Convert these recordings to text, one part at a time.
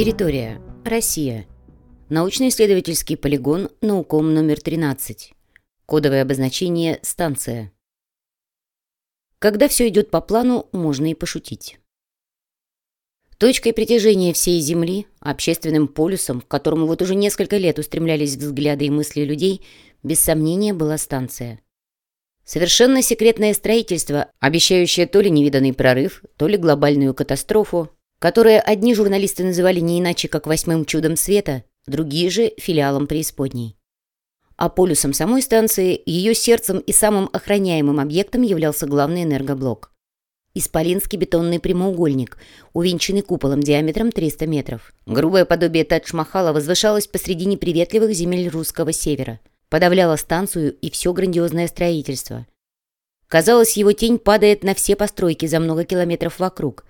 Территория. Россия. Научно-исследовательский полигон «Науком» номер 13. Кодовое обозначение «Станция». Когда все идет по плану, можно и пошутить. Точкой притяжения всей Земли, общественным полюсом, к которому вот уже несколько лет устремлялись взгляды и мысли людей, без сомнения была станция. Совершенно секретное строительство, обещающее то ли невиданный прорыв, то ли глобальную катастрофу, которое одни журналисты называли не иначе, как восьмым чудом света, другие же – филиалом преисподней. А полюсом самой станции, ее сердцем и самым охраняемым объектом являлся главный энергоблок. Исполинский бетонный прямоугольник, увенчанный куполом диаметром 300 метров. Грубое подобие Тадж-Махала возвышалось посреди неприветливых земель русского севера. Подавляло станцию и все грандиозное строительство. Казалось, его тень падает на все постройки за много километров вокруг.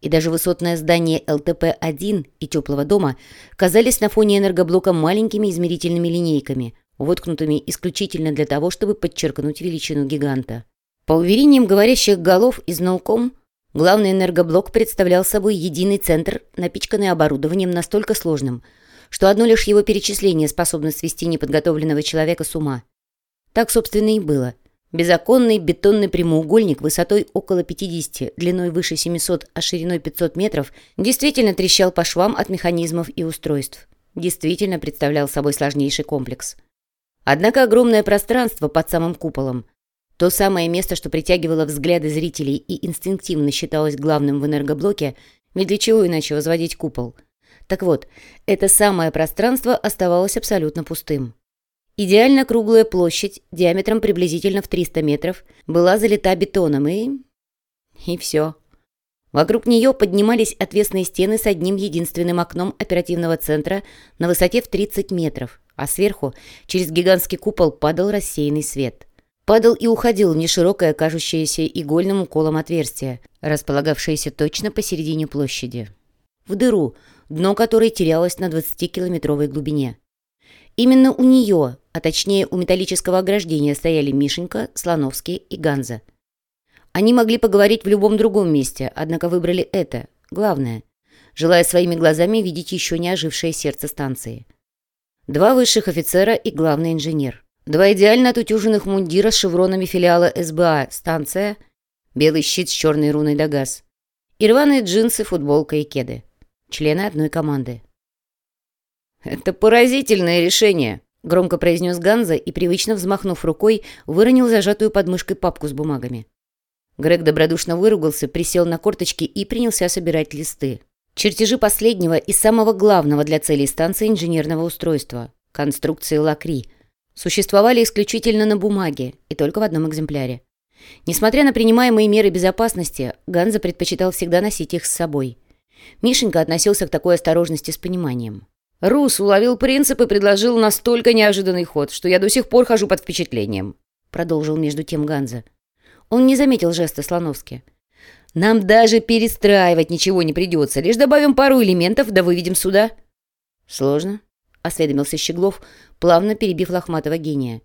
И даже высотное здание ЛТП-1 и теплого дома казались на фоне энергоблока маленькими измерительными линейками, воткнутыми исключительно для того, чтобы подчеркнуть величину гиганта. По уверениям говорящих голов из науком, главный энергоблок представлял собой единый центр, напичканный оборудованием настолько сложным, что одно лишь его перечисление способно свести неподготовленного человека с ума. Так, собственно, и было. Безоконный бетонный прямоугольник высотой около 50, длиной выше 700, а шириной 500 метров действительно трещал по швам от механизмов и устройств. Действительно представлял собой сложнейший комплекс. Однако огромное пространство под самым куполом – то самое место, что притягивало взгляды зрителей и инстинктивно считалось главным в энергоблоке, ведь для чего иначе возводить купол? Так вот, это самое пространство оставалось абсолютно пустым. Идеально круглая площадь, диаметром приблизительно в 300 метров, была залита бетоном и... И все. Вокруг нее поднимались отвесные стены с одним единственным окном оперативного центра на высоте в 30 метров, а сверху, через гигантский купол, падал рассеянный свет. Падал и уходил в неширокое, кажущееся игольным уколом отверстие, располагавшееся точно посередине площади. В дыру, дно которой терялось на 20-километровой глубине. Именно у нее, а точнее у металлического ограждения, стояли Мишенька, Слоновский и Ганза. Они могли поговорить в любом другом месте, однако выбрали это, главное, желая своими глазами видеть еще не ожившее сердце станции. Два высших офицера и главный инженер. Два идеально отутюженных мундира с шевронами филиала СБА «Станция», белый щит с черной руной «Дагаз» и рваные джинсы, футболка и кеды. Члены одной команды. «Это поразительное решение», — громко произнес Ганза и, привычно взмахнув рукой, выронил зажатую под мышкой папку с бумагами. Грег добродушно выругался, присел на корточки и принялся собирать листы. Чертежи последнего и самого главного для целей станции инженерного устройства — конструкции Лакри — существовали исключительно на бумаге и только в одном экземпляре. Несмотря на принимаемые меры безопасности, Ганза предпочитал всегда носить их с собой. Мишенька относился к такой осторожности с пониманием. «Рус уловил принцип и предложил настолько неожиданный ход, что я до сих пор хожу под впечатлением», продолжил между тем Ганза. Он не заметил жеста Слоновски. «Нам даже перестраивать ничего не придется, лишь добавим пару элементов, да выведем сюда». «Сложно?» осведомился Щеглов, плавно перебив лохматого гения.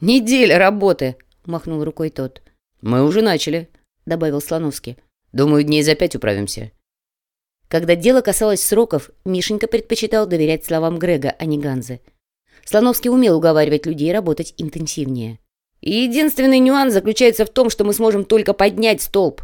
«Неделя работы!» — махнул рукой тот. «Мы уже начали», — добавил Слоновский. «Думаю, дней за пять управимся». Когда дело касалось сроков, Мишенька предпочитал доверять словам Грега, а не Ганзы. Слоновский умел уговаривать людей работать интенсивнее. «Единственный нюанс заключается в том, что мы сможем только поднять столб»,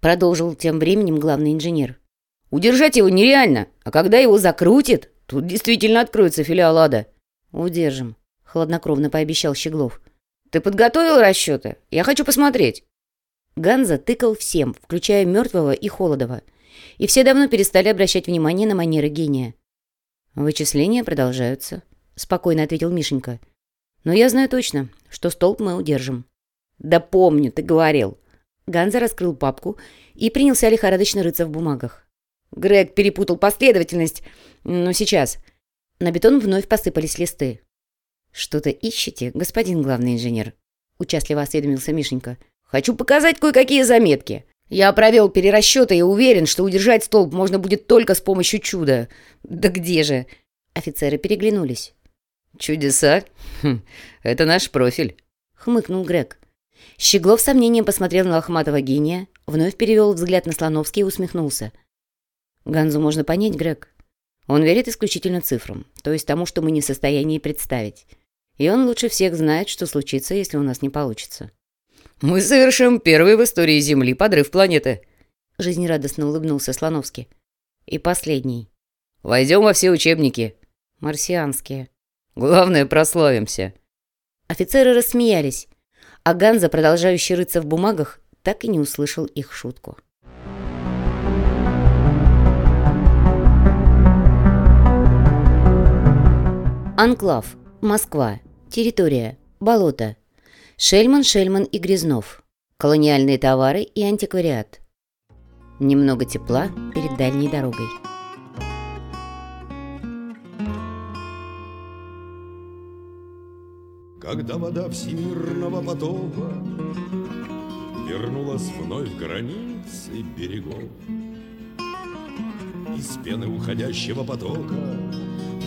продолжил тем временем главный инженер. «Удержать его нереально, а когда его закрутит, Тут действительно откроется филиал ада. Удержим, хладнокровно пообещал Щеглов. Ты подготовил расчеты? Я хочу посмотреть. Ганза тыкал всем, включая мертвого и Холодова. И все давно перестали обращать внимание на манеры гения. «Вычисления продолжаются», — спокойно ответил Мишенька. «Но я знаю точно, что столб мы удержим». «Да помню, ты говорил». Ганза раскрыл папку и принялся лихорадочно рыться в бумагах. Грег перепутал последовательность. Но сейчас. На бетон вновь посыпались листы. «Что-то ищете, господин главный инженер?» Участливо осведомился Мишенька. «Хочу показать кое-какие заметки. Я провел перерасчеты и уверен, что удержать столб можно будет только с помощью чуда. Да где же?» Офицеры переглянулись. «Чудеса? Хм, это наш профиль», — хмыкнул Грег. Щеглов с сомнением посмотрел на лохматого гения, вновь перевел взгляд на Слоновский и усмехнулся. Ганзу можно понять, Грег. Он верит исключительно цифрам, то есть тому, что мы не в состоянии представить. И он лучше всех знает, что случится, если у нас не получится. «Мы совершим первый в истории Земли подрыв планеты», — жизнерадостно улыбнулся Слоновский. «И последний. Войдем во все учебники. Марсианские. Главное, прославимся». Офицеры рассмеялись, а Ганза, продолжающий рыться в бумагах, так и не услышал их шутку. Анклав. Москва. Территория. Болото. Шельман, Шельман и Грязнов. Колониальные товары и антиквариат. Немного тепла перед дальней дорогой. Когда вода всемирного потока Вернулась вновь границы берегов, Из пены уходящего потока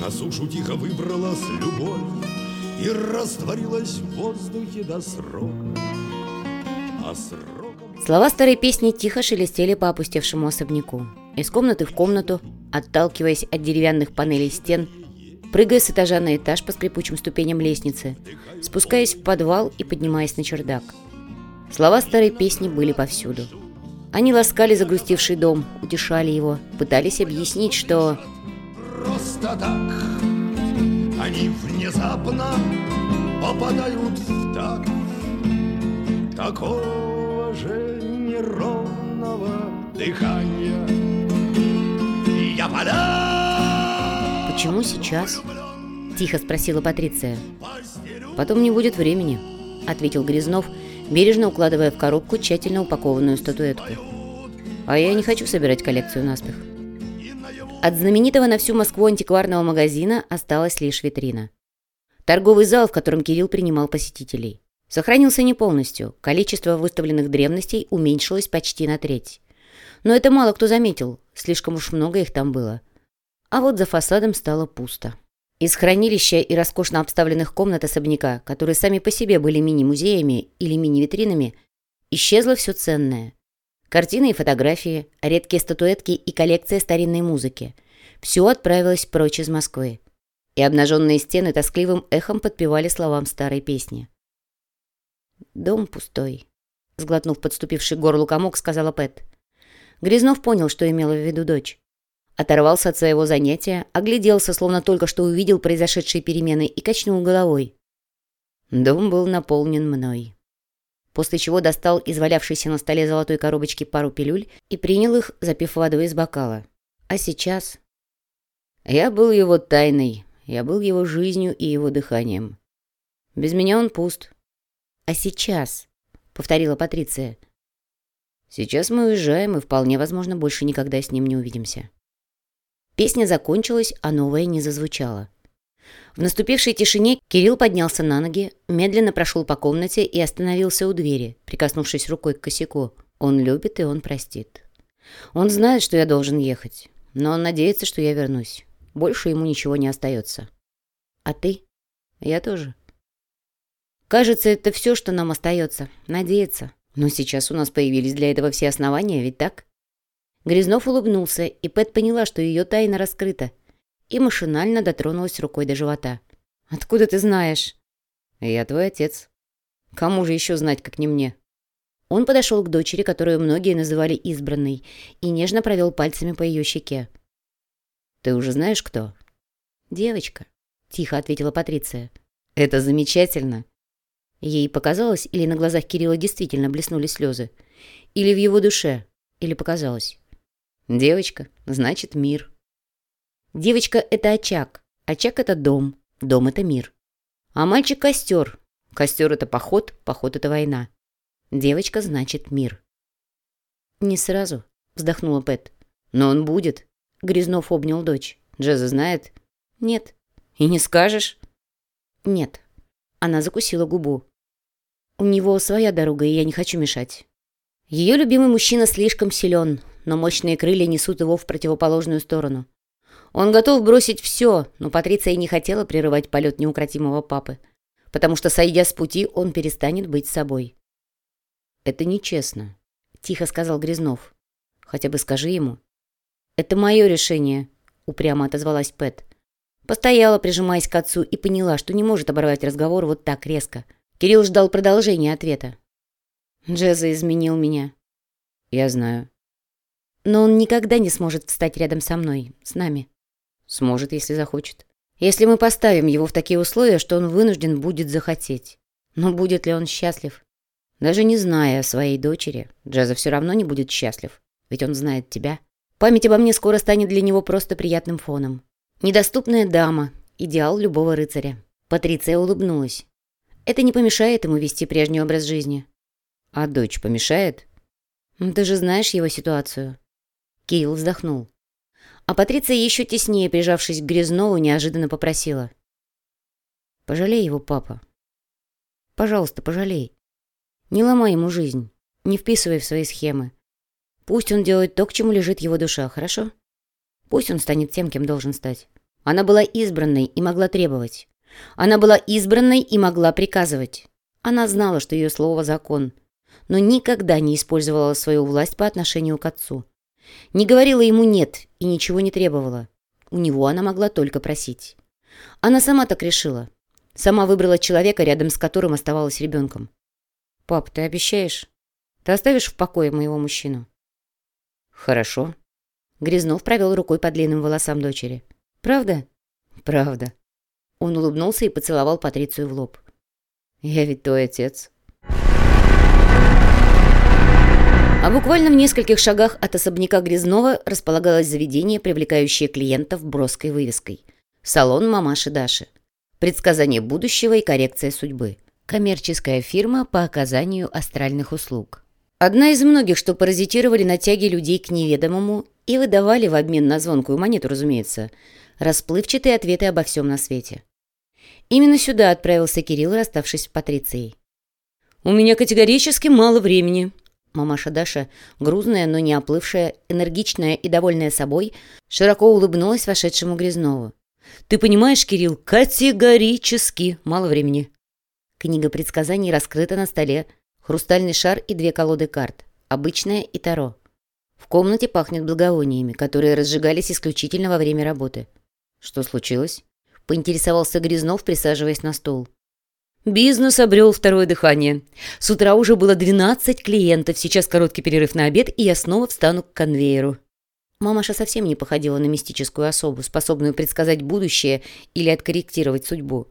На сушу тихо выбралась любовь И растворилась в воздухе до срока. А сроком... Слова старой песни тихо шелестели по опустевшему особняку. Из комнаты в комнату, отталкиваясь от деревянных панелей стен, прыгая с этажа на этаж по скрипучим ступеням лестницы, спускаясь в подвал и поднимаясь на чердак. Слова старой песни были повсюду. Они ласкали загрустивший дом, утешали его, пытались объяснить, что... Просто так они внезапно попадают в так Такого же неровного дыхания Я поля «Почему сейчас?» – тихо спросила Патриция. «Потом не будет времени», – ответил Грязнов, бережно укладывая в коробку тщательно упакованную статуэтку. «А я не хочу собирать коллекцию наспех». От знаменитого на всю Москву антикварного магазина осталась лишь витрина. Торговый зал, в котором Кирилл принимал посетителей. Сохранился не полностью, количество выставленных древностей уменьшилось почти на треть. Но это мало кто заметил, слишком уж много их там было – а вот за фасадом стало пусто. Из хранилища и роскошно обставленных комнат особняка, которые сами по себе были мини-музеями или мини-витринами, исчезло все ценное. Картины и фотографии, редкие статуэтки и коллекция старинной музыки. Все отправилось прочь из Москвы. И обнаженные стены тоскливым эхом подпевали словам старой песни. «Дом пустой», — сглотнув подступивший горлу комок, сказала Пэт. Грязнов понял, что имела в виду дочь. Оторвался от своего занятия, огляделся, словно только что увидел произошедшие перемены, и качнул головой. Дом был наполнен мной. После чего достал из валявшейся на столе золотой коробочки пару пилюль и принял их, запив водой из бокала. А сейчас... Я был его тайной, я был его жизнью и его дыханием. Без меня он пуст. А сейчас, повторила Патриция. Сейчас мы уезжаем и вполне возможно больше никогда с ним не увидимся. Песня закончилась, а новая не зазвучала. В наступившей тишине Кирилл поднялся на ноги, медленно прошел по комнате и остановился у двери, прикоснувшись рукой к косяку. Он любит и он простит. Он знает, что я должен ехать, но он надеется, что я вернусь. Больше ему ничего не остается. А ты? Я тоже. Кажется, это все, что нам остается. Надеяться. Но сейчас у нас появились для этого все основания, ведь так? Грязнов улыбнулся, и Пэт поняла, что ее тайна раскрыта, и машинально дотронулась рукой до живота. «Откуда ты знаешь?» «Я твой отец. Кому же еще знать, как не мне?» Он подошел к дочери, которую многие называли избранной, и нежно провел пальцами по ее щеке. «Ты уже знаешь, кто?» «Девочка», — тихо ответила Патриция. «Это замечательно!» Ей показалось, или на глазах Кирилла действительно блеснули слезы, или в его душе, или показалось. Девочка, значит мир. Девочка — это очаг, очаг — это дом, дом — это мир. А мальчик — костер, костер — это поход, поход — это война. Девочка значит мир. Не сразу, вздохнула Пэт. Но он будет. Грязнов обнял дочь. Джеза знает? Нет. И не скажешь? Нет. Она закусила губу. У него своя дорога, и я не хочу мешать. Ее любимый мужчина слишком силен, но мощные крылья несут его в противоположную сторону. Он готов бросить все, но Патриция не хотела прерывать полет неукротимого папы, потому что, сойдя с пути, он перестанет быть собой. «Это нечестно», — тихо сказал Грязнов. «Хотя бы скажи ему». «Это мое решение. — упрямо отозвалась Пэт. Постояла, прижимаясь к отцу, и поняла, что не может оборвать разговор вот так резко. Кирилл ждал продолжения ответа. «Джеза изменил меня». «Я знаю». «Но он никогда не сможет встать рядом со мной, с нами». «Сможет, если захочет. Если мы поставим его в такие условия, что он вынужден будет захотеть. Но будет ли он счастлив? Даже не зная о своей дочери, Джеза все равно не будет счастлив, ведь он знает тебя. Память обо мне скоро станет для него просто приятным фоном. Недоступная дама, идеал любого рыцаря. Патриция улыбнулась. Это не помешает ему вести прежний образ жизни. А дочь помешает? Ты же знаешь его ситуацию. Кирилл вздохнул. А Патриция, еще теснее прижавшись к Грязнову, неожиданно попросила. «Пожалей его, папа. Пожалуйста, пожалей. Не ломай ему жизнь, не вписывай в свои схемы. Пусть он делает то, к чему лежит его душа, хорошо? Пусть он станет тем, кем должен стать. Она была избранной и могла требовать. Она была избранной и могла приказывать. Она знала, что ее слово – закон, но никогда не использовала свою власть по отношению к отцу. Не говорила ему «нет» и ничего не требовала. У него она могла только просить. Она сама так решила. Сама выбрала человека, рядом с которым оставалась ребенком. «Пап, ты обещаешь? Ты оставишь в покое моего мужчину?» «Хорошо». Грязнов провел рукой по длинным волосам дочери. «Правда?» «Правда». Он улыбнулся и поцеловал Патрицию в лоб. «Я ведь твой отец». А буквально в нескольких шагах от особняка Грязнова располагалось заведение, привлекающее клиентов броской вывеской. Салон мамаши Даши. Предсказание будущего и коррекция судьбы. Коммерческая фирма по оказанию астральных услуг. Одна из многих, что паразитировали на тяге людей к неведомому и выдавали в обмен на звонкую монету, разумеется, расплывчатые ответы обо всем на свете. Именно сюда отправился Кирилл, расставшись с Патрицией. «У меня категорически мало времени», Мамаша Даша, грузная, но не оплывшая, энергичная и довольная собой, широко улыбнулась вошедшему Грязнову. «Ты понимаешь, Кирилл, категорически мало времени». Книга предсказаний раскрыта на столе. Хрустальный шар и две колоды карт. Обычная и Таро. В комнате пахнет благовониями, которые разжигались исключительно во время работы. «Что случилось?» — поинтересовался Грязнов, присаживаясь на стол. Бизнес обрел второе дыхание. С утра уже было 12 клиентов, сейчас короткий перерыв на обед, и я снова встану к конвейеру. Мамаша совсем не походила на мистическую особу, способную предсказать будущее или откорректировать судьбу.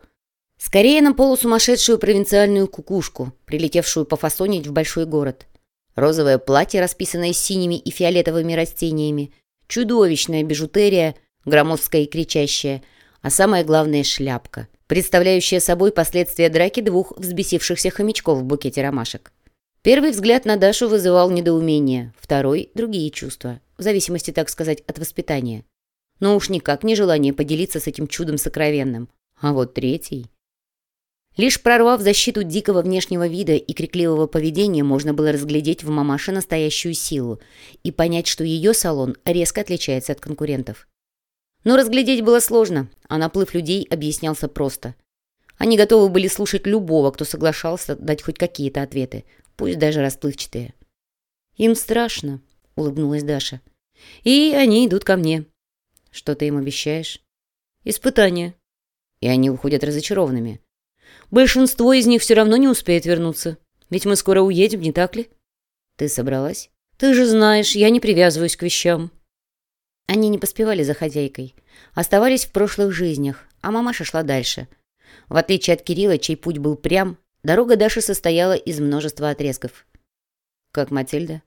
Скорее на полусумасшедшую провинциальную кукушку, прилетевшую пофасонить в большой город. Розовое платье, расписанное синими и фиолетовыми растениями, чудовищная бижутерия, громоздкая и кричащая, а самое главное — шляпка — представляющая собой последствия драки двух взбесившихся хомячков в букете ромашек. Первый взгляд на Дашу вызывал недоумение, второй — другие чувства, в зависимости, так сказать, от воспитания. Но уж никак не желание поделиться с этим чудом сокровенным. А вот третий... Лишь прорвав защиту дикого внешнего вида и крикливого поведения, можно было разглядеть в мамаше настоящую силу и понять, что ее салон резко отличается от конкурентов. Но разглядеть было сложно, а наплыв людей объяснялся просто. Они готовы были слушать любого, кто соглашался дать хоть какие-то ответы, пусть даже расплывчатые. «Им страшно», — улыбнулась Даша. «И они идут ко мне». «Что ты им обещаешь?» «Испытания». И они уходят разочарованными. «Большинство из них все равно не успеет вернуться. Ведь мы скоро уедем, не так ли?» «Ты собралась?» «Ты же знаешь, я не привязываюсь к вещам». Они не поспевали за хозяйкой. Оставались в прошлых жизнях, а мамаша шла дальше. В отличие от Кирилла, чей путь был прям, дорога Даши состояла из множества отрезков. Как Матильда?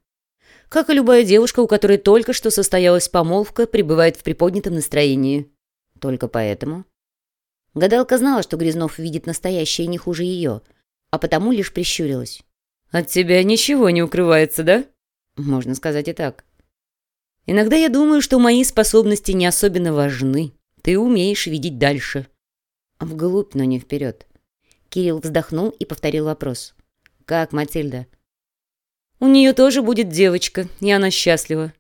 Как и любая девушка, у которой только что состоялась помолвка, пребывает в приподнятом настроении. Только поэтому? Гадалка знала, что Грязнов видит настоящее не хуже ее, а потому лишь прищурилась. «От тебя ничего не укрывается, да?» «Можно сказать и так». Иногда я думаю, что мои способности не особенно важны. Ты умеешь видеть дальше. Вглубь, но не вперед. Кирилл вздохнул и повторил вопрос. «Как Матильда?» «У нее тоже будет девочка, и она счастлива».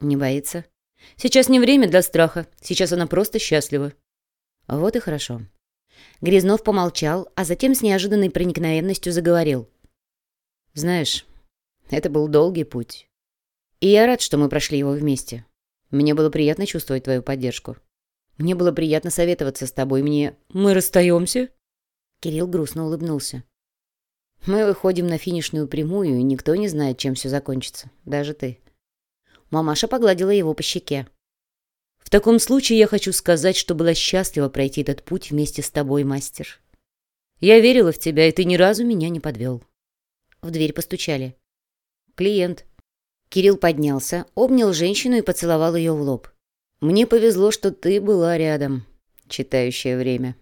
«Не боится?» «Сейчас не время для страха. Сейчас она просто счастлива». «Вот и хорошо». Грязнов помолчал, а затем с неожиданной проникновенностью заговорил. «Знаешь, это был долгий путь. И я рад, что мы прошли его вместе. Мне было приятно чувствовать твою поддержку. Мне было приятно советоваться с тобой. Мне... Мы расстаемся?» Кирилл грустно улыбнулся. «Мы выходим на финишную прямую, и никто не знает, чем все закончится. Даже ты». Мамаша погладила его по щеке. «В таком случае я хочу сказать, что была счастлива пройти этот путь вместе с тобой, мастер. Я верила в тебя, и ты ни разу меня не подвел». В дверь постучали. «Клиент». Кирилл поднялся, обнял женщину и поцеловал ее в лоб. «Мне повезло, что ты была рядом, читающее время».